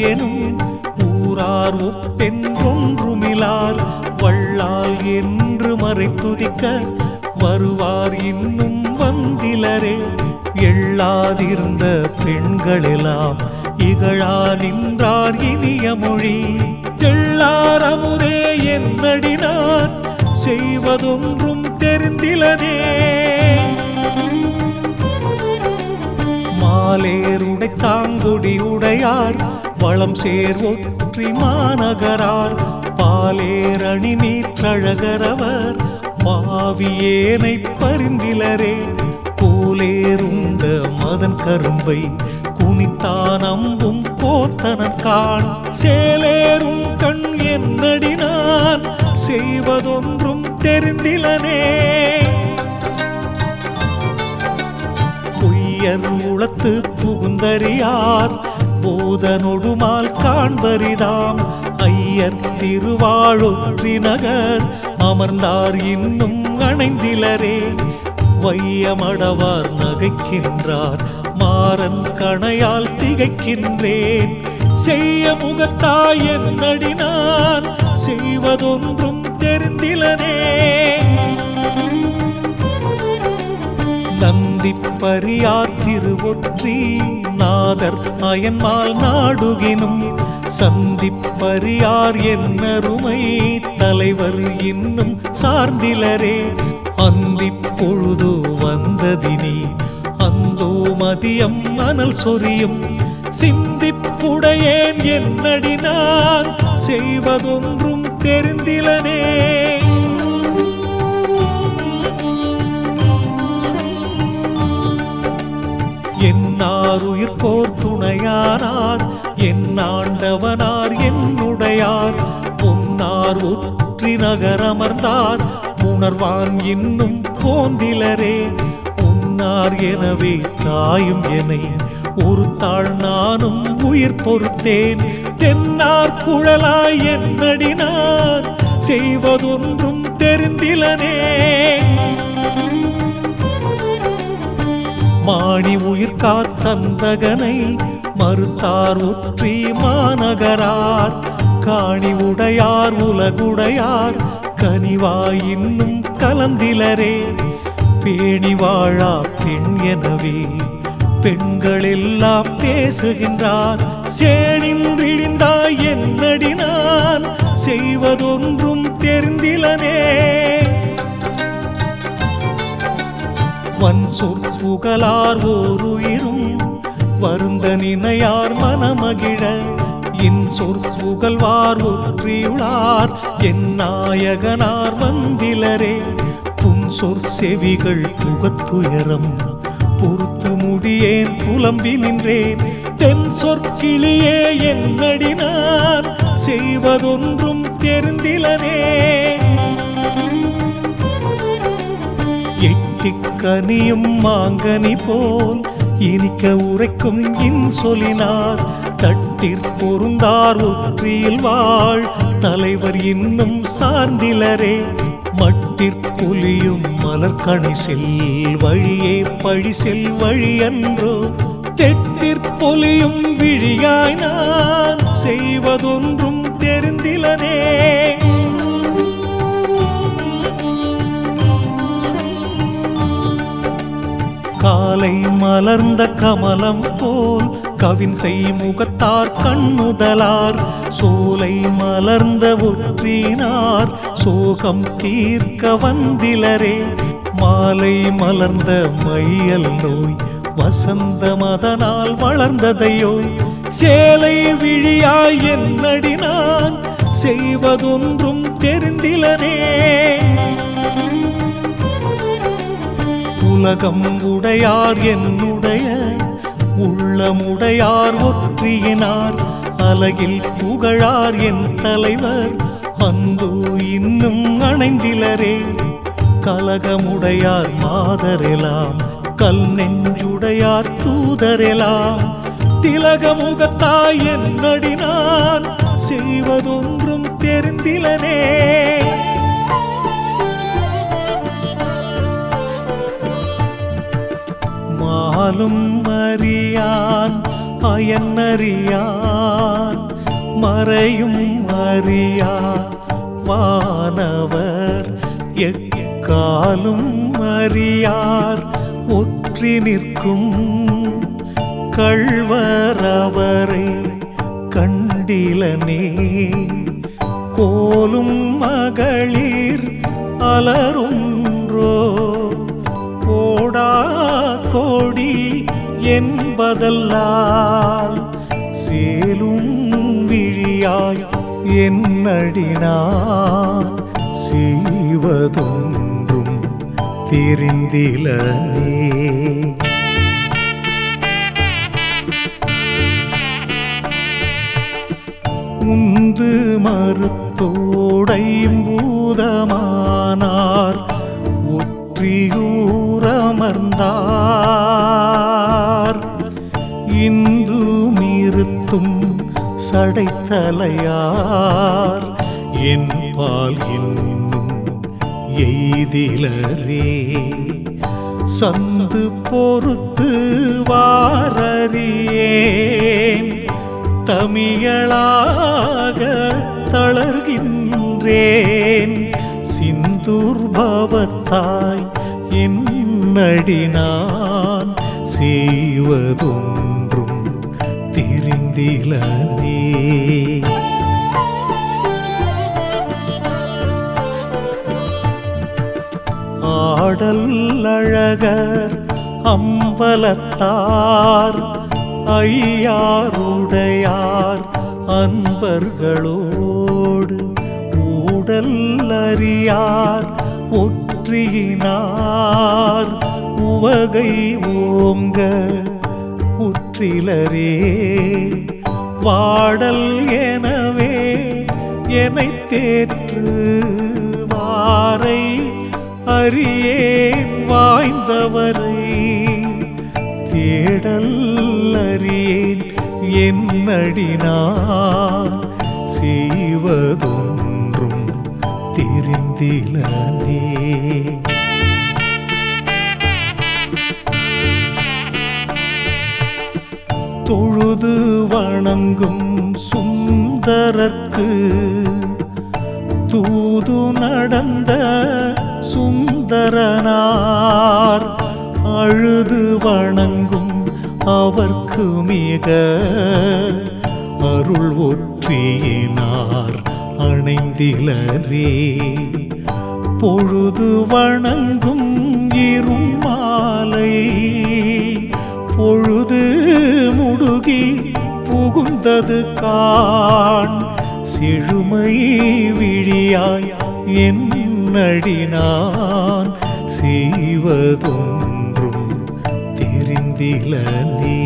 எனும் ஊரார் ஒப்பென்றொன்றுமிலார் வள்ளால் என்று மறைத்துதிக்க வருவார் இன்னும் வந்திலரே. எள்ளாதிருந்த பெண்களெல்லாம் இகழா நின்றார் இனிய மொழி. தெள்ளார் அமுதே என்னடினார் செய்வதொன்றும் தெரிந்திலதே. மாலேருடை தாங்குடி உடையார் வளம் சேர் ஒற்றி மாநகரார் பாலேரணி நீற்றழகரவர் பாவியேனை பரிந்திலரே. போலேருந்த மதன் கரும்பை குனித்தான் அம்பும் போத்தனக்கான் சேலேறும் கண் என்னடினான் செய்வதொன்றும் தெரிந்திலனே. பொய்யர் உளத்து புகுந்தறியார் பூதனொடுமால் காண்பரிதாம். ஐயர் திருவாழொற்றி நகர் அமர்ந்தார் இன்னும் அணைந்திலரே. வையமடவார் நகைக்கின்றார் மாறன் கணையால் திகைக்கின்றேன். செய்ய முகத்தாய் என்னடினான் செய்வதொன்றும் தெரிந்திலனே. நந்தி திருவொற்றி நாதர் அயன்மால் நாடுகினும் சந்திப்பரியார் என்னருமை தலைவர் இன்னும் சார்ந்திலரே. அந்திப் பொழுது வந்ததினி அந்தோ மதியம் அனல் சொரியும். சிந்திப்புடையேன் என்னடினான் செய்வதொன்றும் தெரிந்திலனே. என்னார் உயிர்கோர் துணையானார். என் ஆண்டவனார் என்னுடையார் பொன்னார் ஒற்றி நகரமர்ந்தார் உணர்வான் இன்னும் போந்திலரே. உன்னார் எனவே தாயும் என ஒரு தாழ் நானும் உயிர் பொறுத்தேன். தென்னார் குழலாய் என்னடினார். செய்வதொன்றும் தெரிந்திலனே. மாணி உயிர் காத்தந்தகனை மறுத்தார் ஒற்றி மாநகரார். காணி உடையார் உலகுடையார் கனிவாய் இன்னும் கலந்திலரே. பேணி வாழா பெண் எனவே பெண்கள் எல்லாம் பேசுகின்றார். சேனின் விழிந்தாய் என்னடினான் செய்வதொன்றும் தெரிந்திலனே. சொற்புகழார் ஓருயிரும் வருந்த நினையார் மனமகிழ. இன் சொற்புகழ்வார் ஒற்றியுளார் என் நாயகனார் வந்திலரே புன் சொற் செவிகள் புகத்துயரம் பொறுத்து முடியேன் புலம்பி நின்றேன். தென் சொற்கிளியே என்னடினார் செய்வதொன்றும் தெரிந்திலனே. எட்டிக்கனியும் மாங்கனி போல் இனிக்க உரைக்கும் இன்சொலினார். தட்டிற் பொருந்தார் ஒற்றியில் வாழ். தலைவர் இன்னும் சார்ந்திலரே. மட்டிற்புலியும் மலர்கணி செல் வழியே பழி செல் வழியன்றோ. அன்றோ விழியாய் நான் செய்வதொன்றும் காலை மலர்ந்த கமலம் போல் கவின் செய் முகத்தார் கண்ணுதலார். சோலை மலர்ந்த ஒற்றினார் சோகம் தீர்க்க வந்திலரே. மாலை மலர்ந்த மையல் நோய் வசந்த மதனால் வளர்ந்ததையோ சேலை விழியாய் என்னடினான் செய்வதொன்றும் தெரிந்திலனே. உலகம் உடையார் என்னுடைய உள்ளமுடையார் ஒற்றியினார் அலகில் புகழார் என் தலைவர். அன்பு இன்னும் அணைந்திலரே கலகமுடையார் மாதரெலாம் கல் நெஞ்சுடையார் தூதரெலாம். திலகமுகத்தாய் என்னடினான் செய்வதொன்றும் தெரிந்திலனே. மாலும் அறியான் அயன்னறியான் மறையும் அறியா மாணவர் எக்காலும் அறியார் ஒற்றி நிற்கும் கள்வரவரை கண்டிலனே கோலும் மகளிர் அலருன்றோ போடா கோடி என்பதல்லால் சேலும் விழியாய் என்னடினார். செய்வதொன்றும் தெரிந்தில நீ. உந்து மறுத்தோடையும் பூதமானார். ஒற்றியூரமர்ந்தார் இந்து மீறுத்தும் சடைத்தலையார். என் பால் இன்னும் எய்திலரே. சந்து பொறுத்து வாரறியேன். தமிழாக தளர்கின்றேன் சிந்துர்பவத்தாய் என்னடினான் செய்வதொன்றும் தெரிந்திலே ஆடல் அழகர் அம்பலத்தார் ஐயாருடையார் அன்பர்களோடு ஊடல் அறியார் ஒற்றியினார். உவகை ஓங்க உற்றிலரே வாடல் எனவே என்னை தேற்று வாரை அறியேன் வாய்ந்தவரை. தேடல் அறியேன் என்னடினான் செய்வதும் தெரிந்திலனே தொழுது வணங்கும் சுந்தரர்க்கு தூது நடந்த சுந்தரனார். அழுது வணங்கும் அவர்க்கு மிக அருள் ஒற்றியினார். அணைந்திலரே. பொழுது வணங்கும் இரும் மாலை பொழுது முடுகி புகுந்தது காண். செழுமை விழியாய் என்னடினான் செய்வதொன்றும் தெரிந்தில நீ.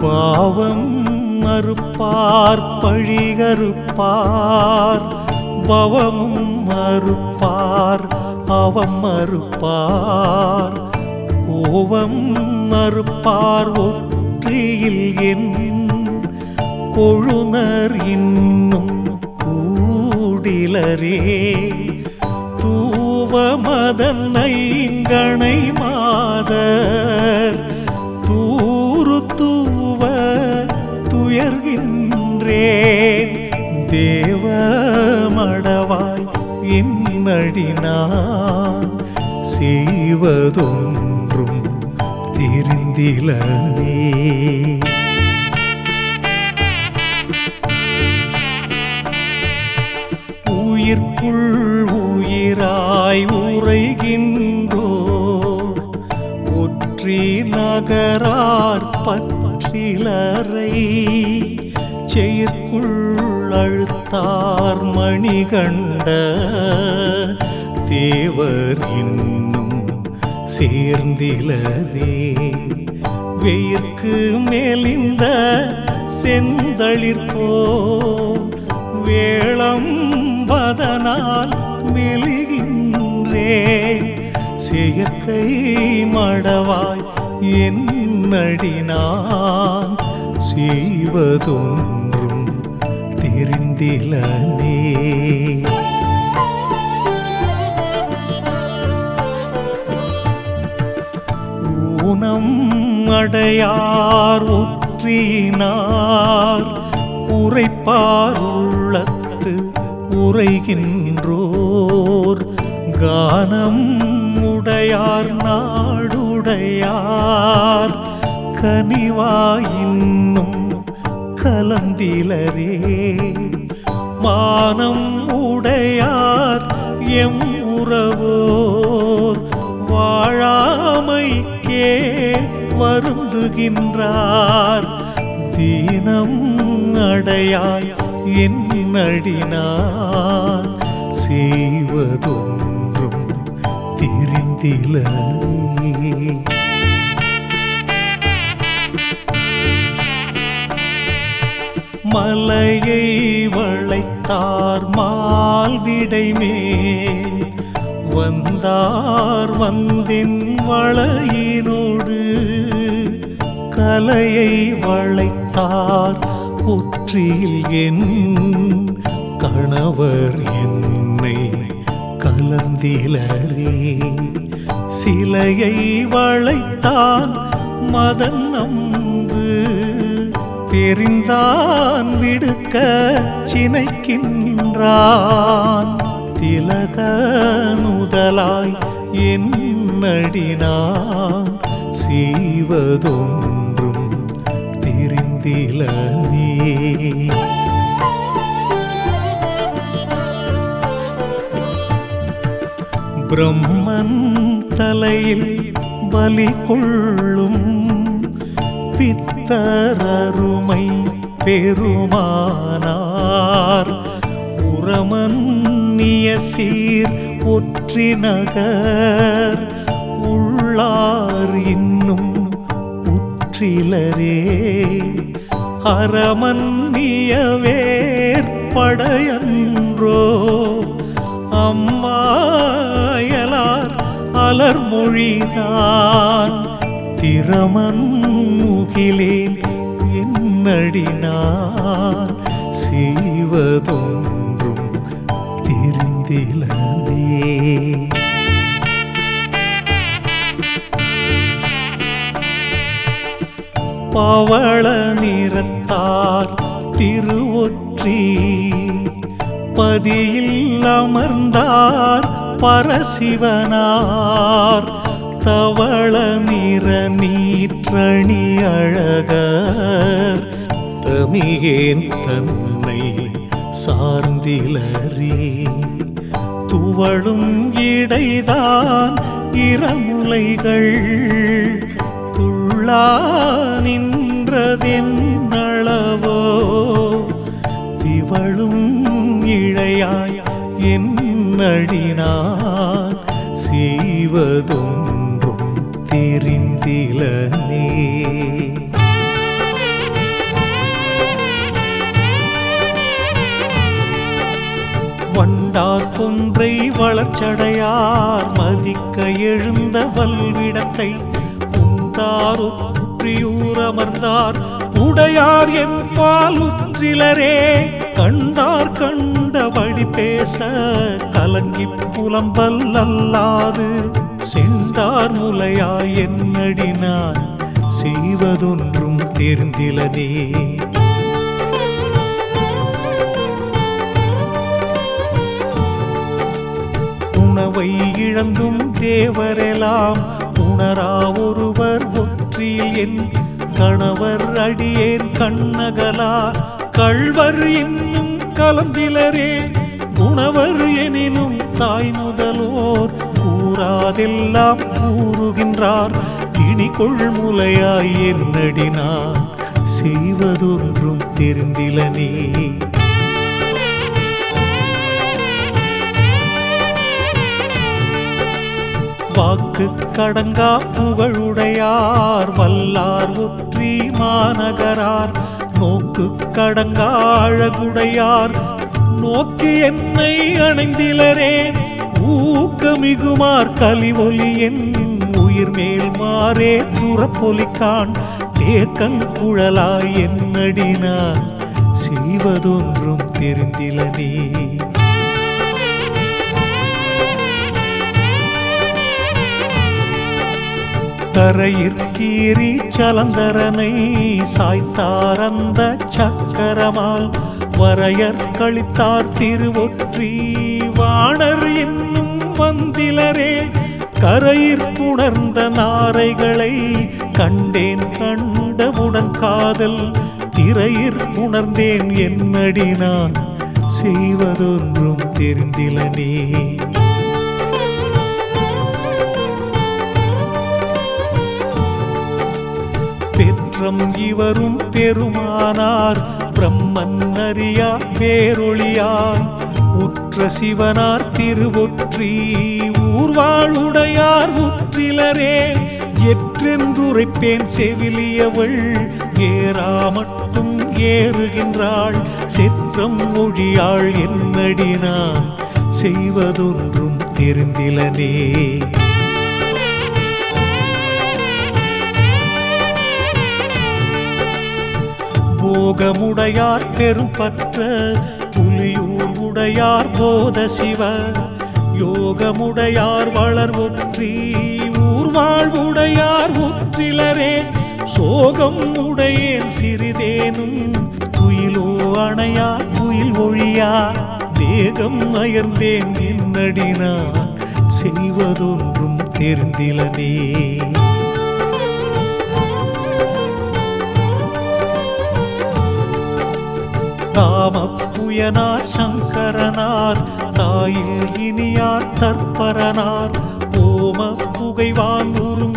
பாவம் மறுப்பார் பழிகறுப்பார். பவமும் மறுப்பார் அவம் மறுப்பார். கோவம் மறுப்பார் ஒற்றியில் என் கொழுனர் இன்னும் கூடிலரே. தூவமதன் ஐங்கணை மாதர் ஏன் தேவ மடவாய் என்னடினான் செய்வதொன்றும் தெரிந்திலனே உயிர்க்குள் உயிராய் உரைகின்றோ ஒற்றி நகரார் பற்றிலரை செயற்குள் அழுத்தார் மணிகண்ட தேவர் இன்னும் சேர்ந்திலவே. வெயிற்கு மேலிந்த செந்தளிர்போ வேளம் வதனால் மெலிகின்றேன் செயற்கை மடவாய் என்னடினான் தெரிந்தில நீ ஊனம் அடையார் ஒற்றினார் உரைப்பார் உள்ளத்து உரைகின்றோர். கானம் உடையார் நாடுடையார் கனிவாயின் கலந்திலரே. மானம் உடையார் எம் உறவோர். வாழாமைக்கே வருந்துகின்றார். தீனம் அடையாய் என் அடினார் செய்வதொன்றும் தெரிந்திலே மலையை வளைத்தார் மால்விடை மேல். வந்தார் வந்தின் வளையினோடு கலையை வளைத்தார் ஒற்றில் என் கணவர் என்னை கலந்திலரே. சிலையை வளைத்தான் மதன் நம்பு தெரிந்தான் விடுக்க சினைக்கின்றான். திலக நுதலாய் என்னடினான் செய்வதொன்றும் தெரிந்தில நீ. பிரம்மன் தலையில் பலி கொள்ளும் பித்தரருமை பெருமானார். உரமன்னிய சீர் ஒற்றி நகர். உள்ளார் இன்னும் உற்றிலரே அறமன்னிய வேற்படையன்றோ. அம்மாயலார் அலர்மொழிதான். திறமன் முகிலேன் என்னடினான் செய்வதொன்றும் தெரிந்திலே பவள நிறத்தார் திருவொற்றி பதியில் அமர்ந்தார் பரசிவனார். தவள நிற நீற்றணி அழகர் தமியேன் தன்னை சார்ந்திலரே துவளும் இடைதான் இரமுலைகள் துள்ளா நின்றதென் நின்றதென்னளவோ திவளும் இழையாய் என் நடினான் செய்வதும் தெரிந்திலனே வண்டார் கொன்றை வளர்ச்சடையார் மதிக்க எழுந்த வல்விடத்தை உண்டார் ஒற்றியூர் உடையார் என் பால் உற்றிலரே கண்டார் கண்டபடி பேச கலங்கி புலம்பல் அல்லாது சென்றார் முலையாய் என்னடினான் செய்வதொன்றும் தெரிந்திலனே. உணவை இழந்தும் தேவரெல்லாம் உணரா ஒருவர் ஒற்றியில் என் கணவர் அடியேன் கண்ணகலா. கள்வர் இன்னும் கலந்திலரே உணவர் எனினும் தாய் முதலோர் கூறாதெல்லாம் கூறுகின்றார். இடிகொள் முலையாய் என்னடினார் செய்வதொன்றும் தெரிந்திலனே வாக்கு கடங்கா புகழுடையார். வல்லார் ஒற்றி மாநகரார். நோக்கு கடங்கா அழகுடையார். நோக்கி என்னை அணைந்திலரேன் ஊக்கமிகுமார் கலிவொலி என் உயிர் மேல் மாறே துறப்பொலிக்கான். தேக்கன் குழலாய் என்னடினான் செய்வதொன்றும் தெரிந்திலனே தரையிற்கீறி சலந்தரனை சாய்த்தார் அந்த சக்கரமால். வரையற் கழித்தார் திருவொற்றி. வாணர் என்னும் வந்திலரே கரையிற்புணர்ந்த நாரைகளை கண்டேன் கண்டவுடன் காதல் திரையிற் புணர்ந்தேன் என்னடி நான் செய்வதொன்றும் தெரிந்திலனே பெற்றம் இவரும் பெருமானார் பிரம்மன் அறியா பேரொளியார் உற்ற சிவனார் திருவொற்றி ஊர்வாழுடையார் உற்றிலரே எற்றென்றுரைப்பேன் செவிலியவள் ஏறா மட்டும் ஏறுகின்றாள். செற்றம் மொழியாள் என்னடினான் செய்வதொன்றும் தெரிந்திலனே. போகமுடையார் பெரும் பற்ற புலியூர் உடையார் போத சிவ யோகமுடையார் வளர் ஒற்றி ஊர்வாழ்வுடையார் ஒற்றிலரே சோகம் உடையேன் சிறிதேனும் துயிலோ அணையா துயில் ஒழியா தேகம் அயர்ந்தேன் என்னடினா செய்வதொன்றும் தெரிந்திலனே. தாமப்புயனார் சங்கரனார் தாயில் இனியார் தற்பரனார். ஓம புகைவான் உறும்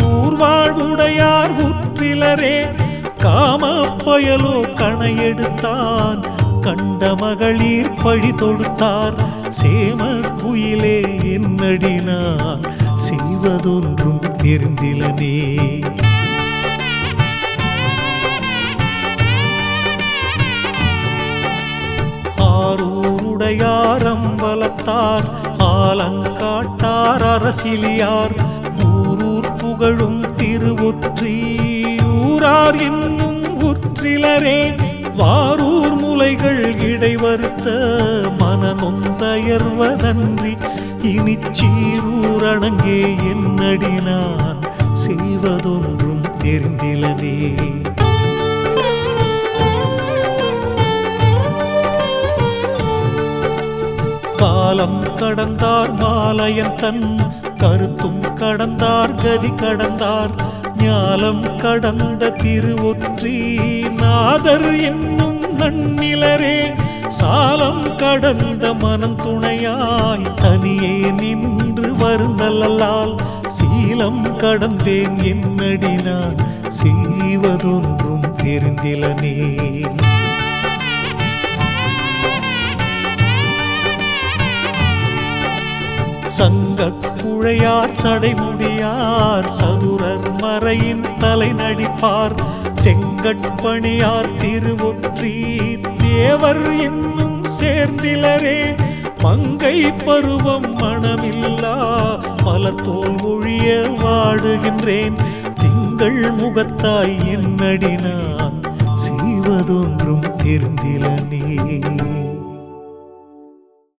ஊர்வாழ்வுடையார் உற்றிலரே. காம பயலோ கணையெடுத்தான் கண்ட மகளிர் பழி தொடுத்தார். சேம குயிலே என்னடினார் செய்வதொன்றும் தெரிந்திலனே. ஆரூருடையார் அம்பலத்தார் ஆலங்காட்டார் அரசிலியார் ஊரூர் புகழும் திருவொற்றி ஊரார் என்னும் உற்றிலரே வாரூர் முலைகள் இடைவருத்த மனநொந்தயர்வதன்றி இனி சீரூரணங்கே என்னடி நான் செய்வதொன்றும் தெரிந்திலதே காலம் கடந்தார் மாலையன் தன் கருத்தும் கடந்தார் கதி கடந்தார். ஞாலம் கடந்த திருவொற்றி நாதர் என்னும் நன்னிலரே சாலம் கடந்த மனம் துணையாய் தனியே நின்று வருந்தல்லால் சீலம் கடந்தேன் என்னடினான் செய்வதொன்றும் தெரிந்திலனே. சங்க குழையார் சடைமுடியார் சதுரர் மறையின் தலை நடிப்பார். செங்கட்பணியார் திருவொற்றி தேவர் என்னும் சேர்ந்திலரே மங்கை பருவம் மனமில்லா மலர்தோல் ஒழிய வாடுகின்றேன். திங்கள் முகத்தாய் என்னடி நான் செய்வதொன்றும் தெரிந்திலனே